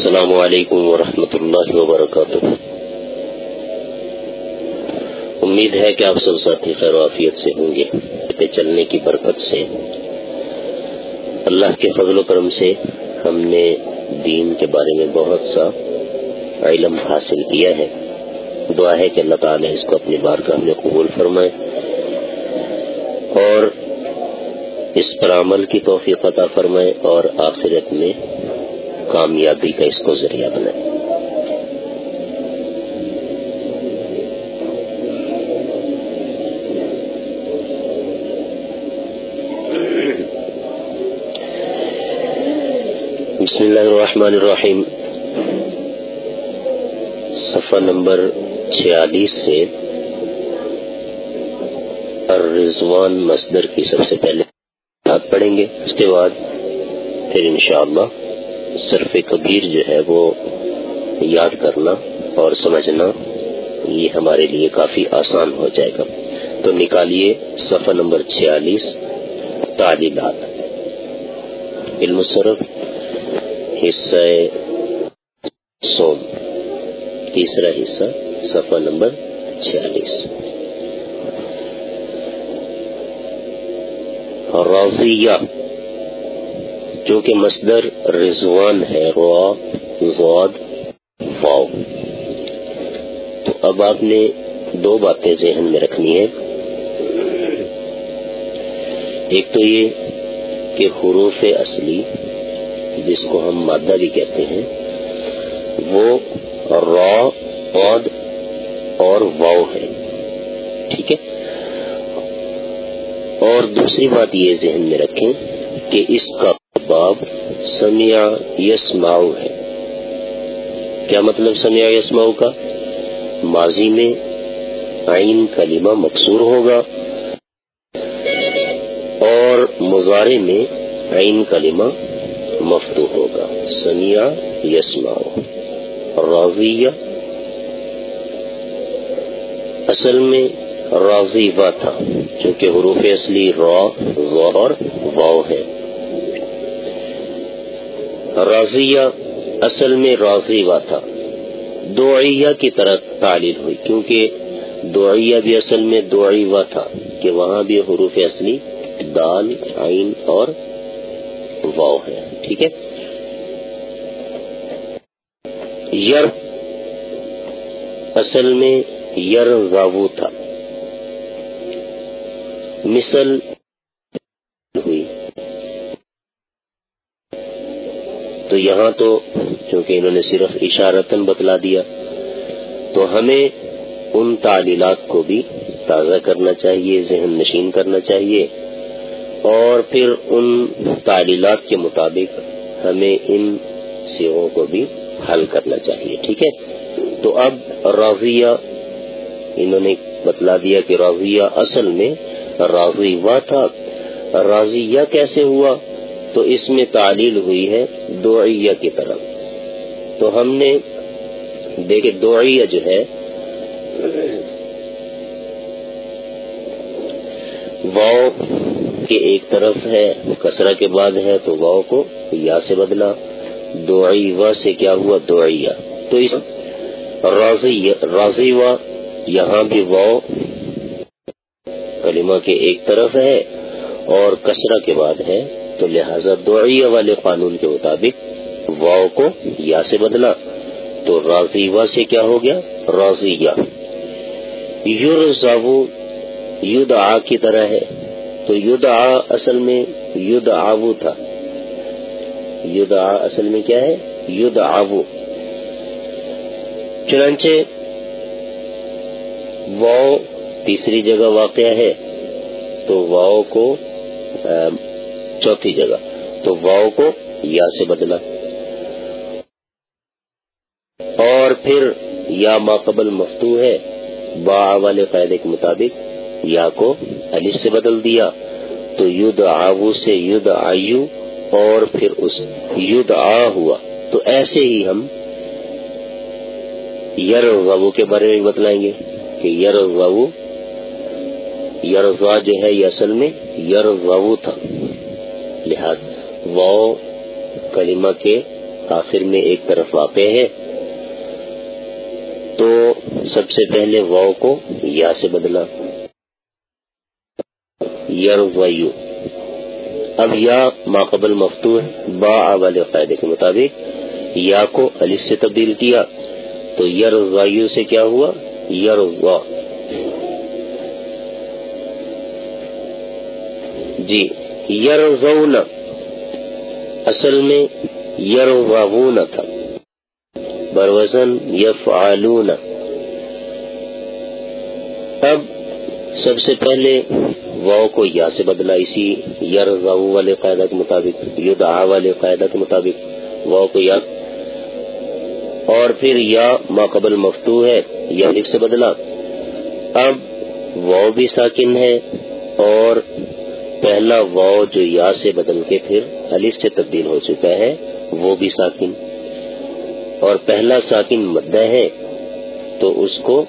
السلام علیکم ورحمۃ اللہ وبرکاتہ۔ امید ہے کہ آپ سب ساتھی خیر وافیت سے ہوں گے پہ چلنے کی برکت سے۔ اللہ کے فضل و کرم سے ہم نے دین کے بارے میں بہت سا علم حاصل کیا ہے۔ دعا ہے کہ اللہ تعالیٰ اس کو اپنی بارگاہ میں قبول فرمائے۔ اور اس پر عمل کی توفیق عطا فرمائے اور آخرت میں کامیابی کا اس کو ذریعہ بنائے۔ بسم اللہ الرحمن الرحیم۔ صفحہ نمبر چھیالیس سے الرضوان مصدر کی سب سے پہلے بات پڑھیں گے، اس کے بعد پھر انشاءاللہ صرف کبیر جو ہے وہ یاد کرنا اور سمجھنا، یہ ہمارے لیے کافی آسان ہو جائے گا۔ تو نکالیے صفحہ نمبر چھیالیس، تعلیمات۔ علم صرف، حصہ سوم تیسرا حصہ، صفحہ نمبر چھیالیس۔ راضیہ۔ جو کہ مصدر رضوان ہے روا زواد واؤ تو اب آپ نے دو باتیں ذہن میں رکھنی ہے ایک تو یہ کہ حروف اصلی، جس کو ہم مادہ بھی کہتے ہیں، وہ را عود اور واؤ ہے۔ ٹھیک ہے؟ اور دوسری بات یہ ذہن میں رکھیں کہ اس کا باب سمیا یسماؤ ہے۔ کیا مطلب سمیا یسماؤ کا؟ ماضی میں عین کلمہ مقصور ہوگا اور مظاہرے میں عین کلمہ مفتو ہوگا۔ سمیا یسماؤ۔ راضیہ۔ اصل میں راضی وا تھا، چونکہ حروف اصلی را اور واؤ ہے راضیہ اصل میں راضی وا تھا۔ دعیہ کی طرح تعلیل ہوئی، کیونکہ دعیہ بھی اصل میں دعی وا تھا کہ وہاں بھی حروف اصلی دال، عین اور واؤ ہے ٹھیک ہے؟ یر اصل میں یر تھا۔ مثل تو یہاں تو چونکہ انہوں نے صرف اشارتن بتلا دیا، تو ہمیں ان تعلیلات کو بھی تازہ کرنا چاہیے، ذہن نشین کرنا چاہیے، اور پھر ان تعلیلات کے مطابق ہمیں ان سیغوں کو بھی حل کرنا چاہیے، ٹھیک ہے؟ تو اب راضیہ، انہوں نے بتلا دیا کہ راضیہ اصل میں راضی وا تھا۔ راضیہ کیسے ہوا؟ تو اس میں تعلیل ہوئی ہے دعیہ کی طرف۔ تو ہم نے دیکھے دعیہ جو ہے، واؤ کے ایک طرف ہے کسرا کے بعد ہے، تو واؤ کو یا سے بدلا۔ دعی و سے کیا ہوا؟ دعیہ۔ تو اس راضی و یہاں بھی واؤ کلمہ کے ایک طرف ہے اور کسرا کے بعد ہے۔ تو لہذا دعیہ والے قانون کے مطابق واؤ کو یا سے بدلا تو راضی و سے کیا ہو گیا؟ راضیہ یور ید آ کی طرح ہے۔ تو ید آ اصل میں ید آو تھا۔ ید آ اصل میں کیا ہے؟ ید آو چنانچہ واؤ تیسری جگہ واقع ہے۔ تو واؤ کو چوتھی جگہ۔ تو واؤ کو یا سے بدلا اور پھر یا ماقبل مفتو ہے، با والے قاعدے کے مطابق یا کو علی سے بدل دیا۔ تو ید آو سے ید آیو اور پھر اس ید آ ہوا۔ تو ایسے ہی ہم یر غو کے بارے میں بتلائیں گے کہ یر غو یر جو ہے یہ اصل میں یر تھا۔ لہذا واؤ کلمہ کے آخر میں ایک طرف واقع ہے۔ تو سب سے پہلے واؤ کو یا سے بدلا یر ویو اب یا ماقبل مفتو ہے با والے قاعدے کے مطابق یا کو الف سے تبدیل کیا۔ تو یر وایو سے کیا ہوا؟ یر جی۔ یر اصل میں یر تھا۔ بروزن یف اب سب سے پہلے واؤ کو یا سے بدلا اسی یر والے قاعدہ کے مطابق ید آ والے قاعدہ کے مطابق واؤ کو یا۔ اور پھر یا ماقبل مفتو ہے، یا لکھ سے بدلا اب واؤ بھی ساکن ہے اور پہلا واؤ جو یا سے بدل کے پھر الف سے تبدیل ہو چکا ہے، وہ بھی ساکن۔ اور پہلا ساکن مدہ ہے، تو اس کو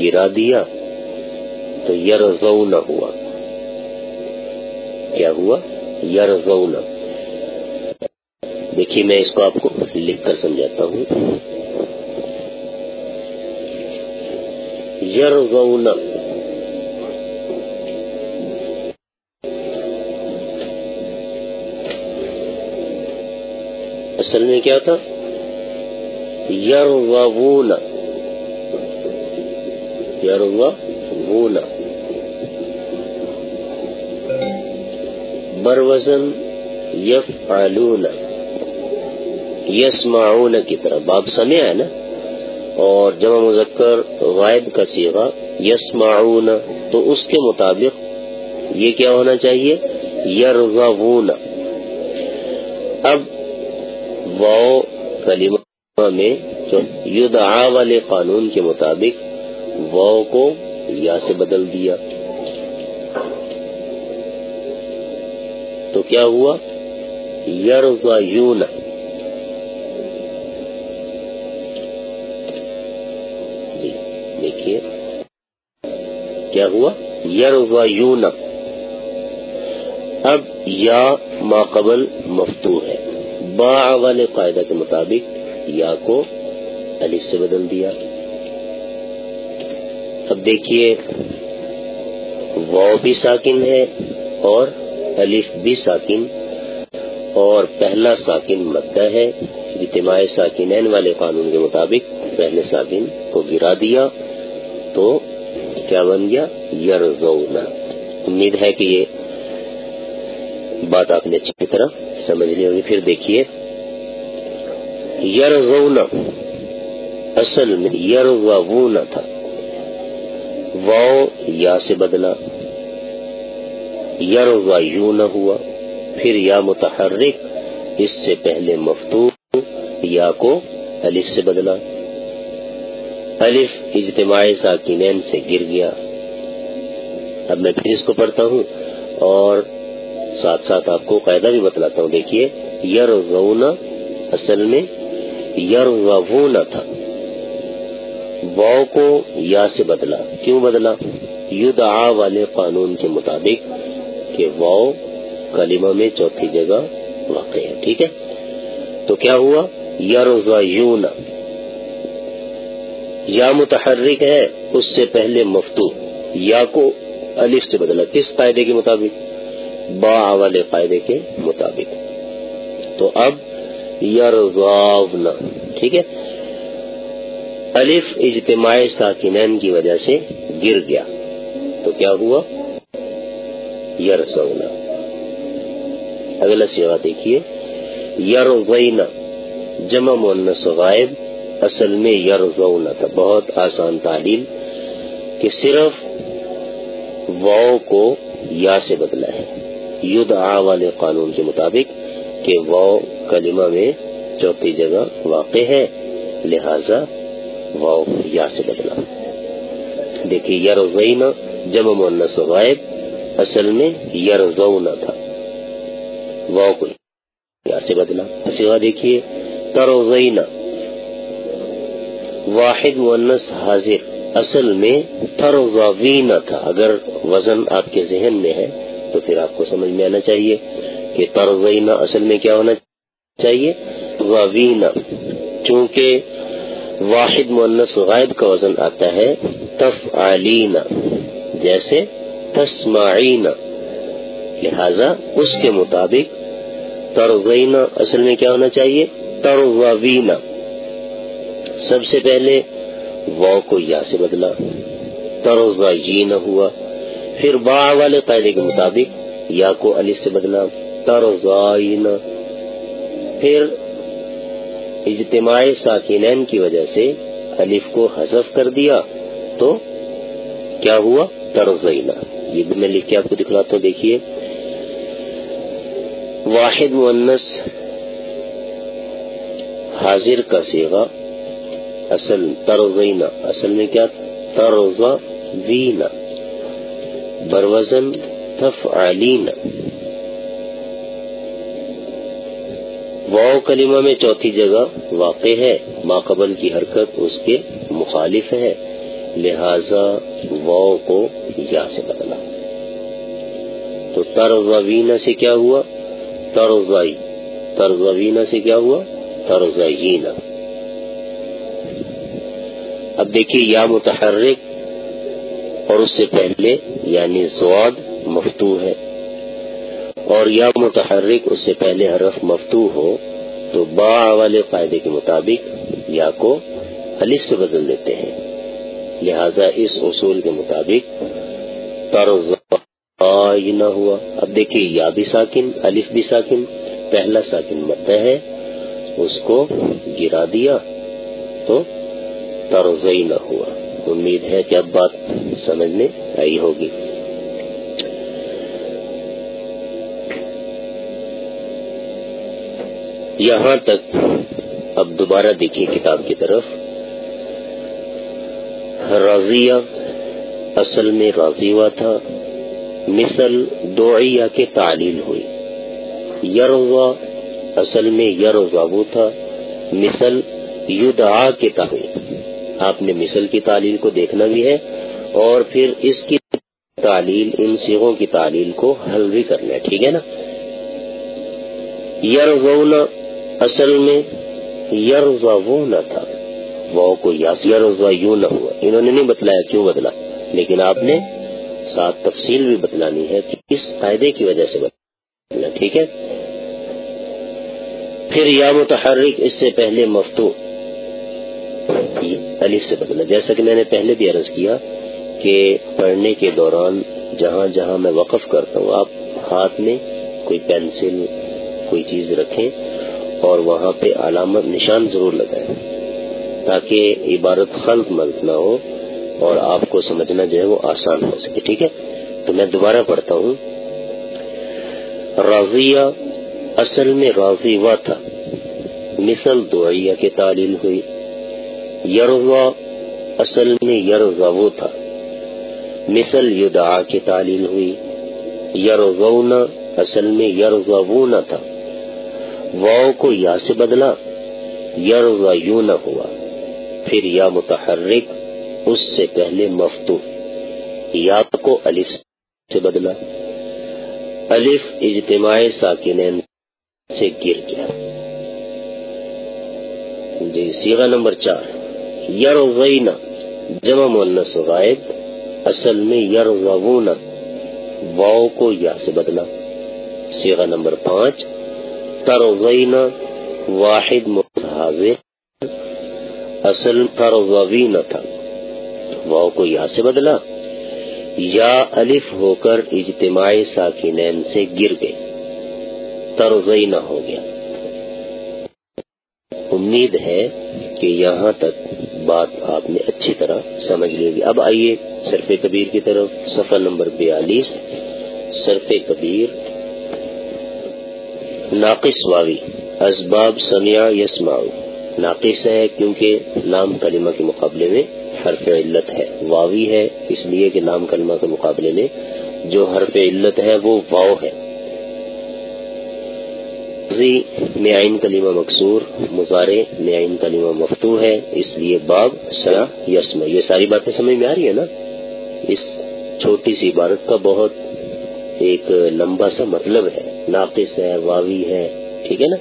گرا دیا۔ تو یرزون ہوا۔ کیا ہوا؟ یرزون دیکھیے، میں اس کو آپ کو لکھ کر سمجھاتا ہوں۔ یرزون اصل میں کیا تھا؟ یرغبون. یرغبون. بروزن یفعلون. یسمعون کی طرح. باب سمع ہے نا؟ اور جمع مذکر غائب کا سیغا یسمعون. تو اس کے مطابق یہ کیا ہونا چاہیے؟ یرغبون. واؤ کلمہ میں جو یدعا والے قانون کے مطابق واؤ کو یا سے بدل دیا۔ تو کیا ہوا؟ یرغیون جی دیکھیے۔ کیا ہوا؟ یرغیون اب یا ماقبل مفتو ہے۔ با والے قاعدہ کے مطابق یا کو الف سے بدل دیا۔ اب دیکھیے بھی ساکن ہے اور الف بھی ساکن، اور پہلا ساکن مدہ ہے، اجتماع ساکن والے قانون کے مطابق پہلے ساکن کو گرا دیا تو کیا بن گیا؟ یرزونا۔ امید ہے کہ یہ بات آپ نے اچھی طرح سمجھ لی ہوگی، پھر دیکھیے۔ یرغون اصل میں یرغون تھا۔ واؤ، یا سے بدلا۔ یرغیون ہوا، پھر یا متحرک، اس سے پہلے مفتو یا کو الف سے بدلا۔ الف اجتماع ساکینین سے گر گیا۔ اب میں پھر اس کو پڑھتا ہوں۔ اور ساتھ ساتھ آپ کو قاعدہ بھی بتلاتا ہوں۔ دیکھیے یر اصل میں یر تھا۔ واؤ کو یا سے بدلا۔ کیوں بدلا؟ یدعا والے قانون کے مطابق کہ واؤ کلمہ میں چوتھی جگہ واقع ہے۔ ٹھیک ہے؟ تو کیا ہوا؟ یر یا متحرک ہے، اس سے پہلے مفتو یا کو الف سے بدلا۔ کس قاعدے کے مطابق؟ با والے قاعدے کے مطابق۔ تو اب یرغاونا ٹھیک ہے؟ الف اجتماع ساکنین کی وجہ سے گر گیا۔ تو کیا ہوا؟ یرسونا اگلا سیوا دیکھیے۔ یرغینا جمع مونس غائب، اصل میں یرغونا تھا۔ بہت آسان تعلیم کہ صرف واؤ کو یا سے بدلا ہے۔ ید والے قانون کے مطابق کہ وہ کلمہ میں چوتھی جگہ واقع ہے، لہذا وہ یا سے بدلا۔ دیکھیے یرزین جمع مونس غائب، اصل میں یرزونا تھا۔ وہ کو یا سے بدلا۔ سوا دیکھیے تروزین واحد مونس حاضر، اصل میں تروزین تھا۔ اگر وزن آپ کے ذہن میں ہے تو پھر آپ کو سمجھ میں آنا چاہیے کہ ترغینہ اصل میں کیا ہونا چاہیے؟ غوینا چونکہ واحد مونس غائب کا وزن آتا ہے تف جیسے تسمعین لہذا اس کے مطابق ترغینا اصل میں کیا ہونا چاہیے؟ ترغوینا سب سے پہلے وہ کو یا سے بدلا. ترغین ہوا. پھر با والے قاعدے کے مطابق یا کو علی سے بدلا ترغائن۔ پھر اجتماع ساکینین کی وجہ سے الف کو حذف کر دیا تو کیا ہوا؟ ترغینا یہ بھی میں لکھ کے آپ کو دکھلاتا ہوں، دیکھیے۔ واحد مونس حاضر کا سیوا اصل ترغینا اصل میں کیا؟ ترغ وینا بروزن تفعلینا واؤ کلمہ میں چوتھی جگہ واقع ہے ما قبل کی حرکت اس کے مخالف ہے، لہذا واؤ کو یا سے بدلا تو ترغوینا سے کیا ہوا؟ ترغائی ترغوینا سے کیا ہوا؟ ترغینا اب دیکھیے یا متحرک اور اس سے پہلے یعنی سواد مفتو ہے۔ اور یا متحرک اس سے پہلے حرف مفتو ہو، تو با والے قاعدے کے مطابق یا کو الف سے بدل دیتے ہیں۔ لہذا اس اصول کے مطابق طرز نہ ہوا۔ اب دیکھیے، یا بھی ساکن، الف بھی ساکن، پہلا ساکن مد ہے، اس کو گرا دیا تو ترزئی نہ ہوا۔ امید ہے کہ اب بات سمجھ میں آئی ہوگی۔ یہاں تک اب دوبارہ دیکھیے کتاب کی طرف۔ رضیہ اصل میں راضی ہوا تھا۔ مثل دوعیہ کے تعلیل ہوئی۔ یرغا اصل میں یرغا وہ تھا۔ مثل یدعا کے تعلیل۔ آپ نے مثل کی تعلیل کو دیکھنا بھی ہے۔ اور پھر اس کی تعلیل، ان سیغوں کی تعلیل کو حل بھی کرنا ٹھیک ہے نا؟ یرغونا اصل میں یرزا وہ نہ تھا وہ کو یاس یرزا یوں نہ ہوا۔ انہوں نے نہیں بتلایا کیوں بدلا، لیکن آپ نے ساتھ تفصیل بھی بتلانی ہے کہ کس قاعدے کی وجہ سے بدلا، ٹھیک ہے؟ پھر یا متحرک، اس سے پہلے مفتو علی سے بدلا، جیسا کہ میں نے پہلے بھی عرض کیا کہ پڑھنے کے دوران جہاں جہاں میں وقف کرتا ہوں، آپ ہاتھ میں کوئی پینسل، کوئی چیز رکھیں اور وہاں پہ علامت نشان ضرور لگائیں تاکہ عبارت خلط ملت نہ ہو اور آپ کو سمجھنا جو ہے وہ آسان ہو سکے، ٹھیک ہے؟ تو میں دوبارہ پڑھتا ہوں۔ راضیہ، اصل میں راضی وا تھا۔ مثل دعیہ کے تعلیل ہوئی۔ یرغا اصل میں یرغا وہ تھا۔ مثل یدعا کی تعلیل ہوئی یرغونا اصل میں یرغا نہ تھا۔ واؤ کو یا سے بدلا یرغا نہ ہوا۔ پھر یا متحرک، اس سے پہلے مفتو یا کو الف سے بدلا۔ الف اجتماع ساکنین سے گر گیا۔ جی سیغا نمبر چار۔ یرغینا جمع مونس غائب۔ اصل میں یرغونا واؤ کو یا سے بدلا سیغا نمبر پانچ۔ ترغینا واحد حاضر اصل ترغوینا تھا واؤ کو یا سے بدلا یا الف ہو کر اجتماع ساکینین سے گر گئے۔ ترغینا ہو گیا۔ امید ہے کہ یہاں تک بات آپ نے اچھی طرح سمجھ لی اب آئیے سرف کبیر کی طرف سفر نمبر بیالیس۔ سرف کبیر۔ ناقص واوی۔ اسباب سمیا یسما ناقص ہے کیونکہ نام کلمہ کے مقابلے میں حرف علت ہے۔ واوی ہے اس لیے کہ نام کلمہ کے مقابلے میں جو حرف علت ہے وہ واؤ ہے۔ جی، میں آئین کلیمہ مقصور مظاہرے میں آئین کلیمہ مفتو ہے، اس لیے باب سنا یسم یہ ساری باتیں سمجھ میں آ رہی ہے نا؟ اس چھوٹی سی عبارت کا بہت ایک لمبا سا مطلب ہے۔ ناقص ہے، واوی ہے، ٹھیک ہے نا؟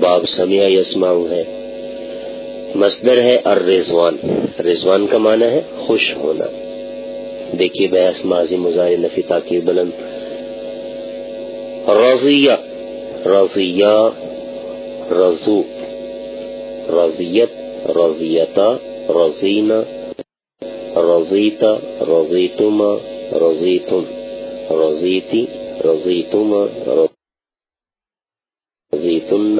باب سمیا یسماؤ ہے۔ مصدر ہے ار رضوان رضوان کا معنی ہے خوش ہونا۔ دیکھیے بحث ماضی مظاہر نفی تاکہ بلند۔ رضیہ۔ رضیہ، رضو، رضیت رضیتا رضینا رضیتا رضیتما رضیتم رضیتی رضیتما رضیتن،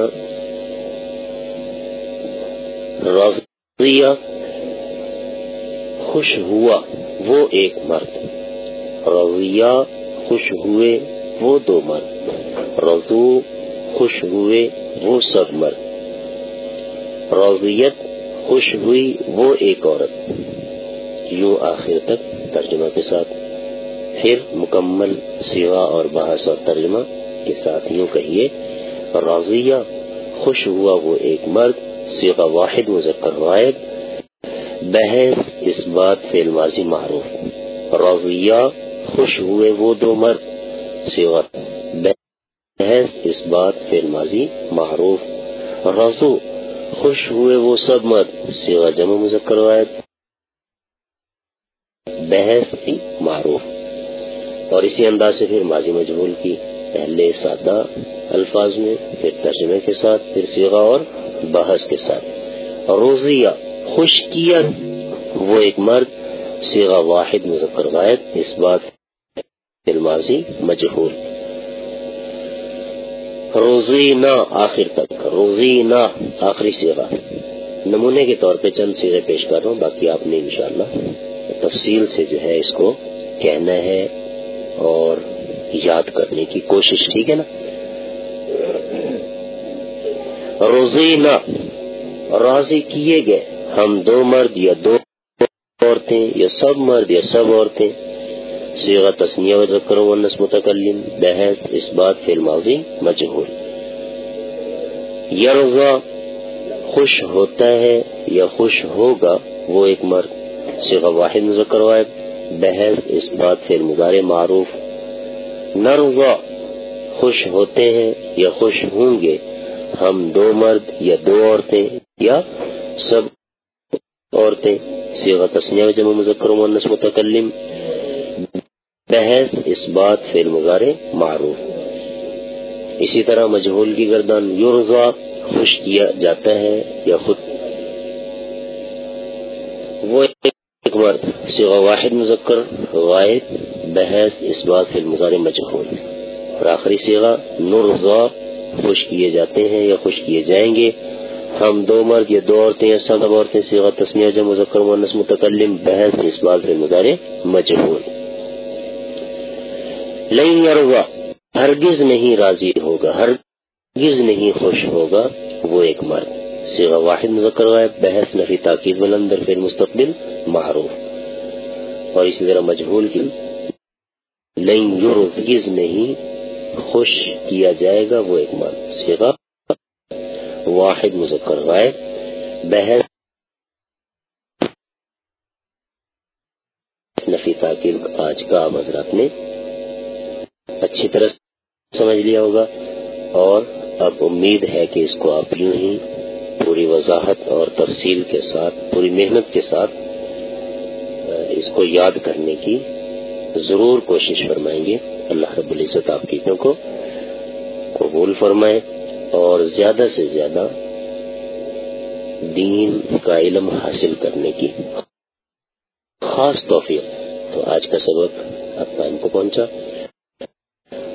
رضیہ، خوش ہوا، وہ ایک مرد، رضیہ، خوش ہوئے، وہ دو مرد رضو خوش ہوئے وہ سب مرد۔ رضیت خوش ہوئی وہ ایک عورت۔ یوں آخر تک ترجمہ کے ساتھ۔ پھر مکمل سیوا اور بحث اور ترجمہ کے ساتھ یوں کہیے راضیہ خوش ہوا وہ ایک مرد سیغا واحد، مذکر واحد۔ بحث، اس بات فی الماضی معروف۔ رضیہ خوش ہوئے وہ دو مرد سیغا بحث، اس بات فی الماضی معروف۔ رضو، خوش ہوئے وہ سب مرد سیغا جمع مذکر واحد بحث معروف۔ اور اسی انداز سے پھر ماضی مجبول کی۔ پہلے سادہ الفاظ میں، پھر ترجمے کے ساتھ، پھر سیغا اور بحث کے ساتھ۔ روزیہ خوش کیا وہ ایک مرد سیغا واحد مظفر غائب۔ اس بات ماضی مجہول۔ روزی نہ، آخر تک۔ روزی نہ، آخری سیغا نمونے کے طور پہ چند سیغے پیش کر رہا ہوں، باقی آپ نے انشاءاللہ تفصیل سے جو ہے اس کو کہنا ہے اور یاد کرنے کی کوشش، ٹھیک ہے نا؟ روزینہ راضی کیے گئے۔ ہم دو مرد یا دو عورتیں یا سب مرد یا سب عورتیں سیغا تسنیہ و ذکر و نس متکلم، بحث اس بات فی الماضی مجہور یرضا خوش ہوتا ہے یا خوش ہوگا، وہ ایک مرد سیغا واحد مذکر واحد بحث اس بات فی المزار معروف۔ نرغا خوش ہوتے ہیں یا خوش ہوں گے، ہم دو مرد یا دو عورتیں یا سب عورتیں سیغ تسنیا جمع مذکر مونس متکلم۔ بحث، اس بات فیل مزارے معروف۔ اسی طرح مجہول کی گردان یورزا خوش کیا جاتا ہے یا خود۔ وہ ایک مرد سیغ واحد مذکر واحد بحث، اس بات فیل مزار مجہول۔ اور آخری سیغا نورزا خوش کیے جاتے ہیں یا خوش کیے جائیں گے۔ ہم دو مرد یا دو عورتیں یا سب عورتیں سیغا تسمیہ جب مذکر مونس متکلم، بحث، اس بات سے مظاہرے مجبور لئی اروا ہرگز نہیں راضی ہوگا، ہرگز نہیں خوش ہوگا وہ ایک مرد۔ سیغا واحد مذکر غائب، بحث نفی تاکید بلندر پھر مستقبل معروف۔ اور اسی طرح مجبور کی لئی یرغز نہیں خوش کیا جائے گا وہ ایک مان سیگا واحد مذکر غائب، بحث نفی تاکل آج کا حضرات نے اچھی طرح سمجھ لیا ہوگا۔ اور اب امید ہے کہ اس کو آپ یوں ہی پوری وضاحت اور تفصیل کے ساتھ، پوری محنت کے ساتھ اس کو یاد کرنے کی ضرور کوشش فرمائیں گے۔ اللہ رب العزت آپ کی کو قبول فرمائے اور زیادہ سے زیادہ دین کا علم حاصل کرنے کی خاص توفیق۔ تو آج کا سبق اب ٹائم کو پہنچا۔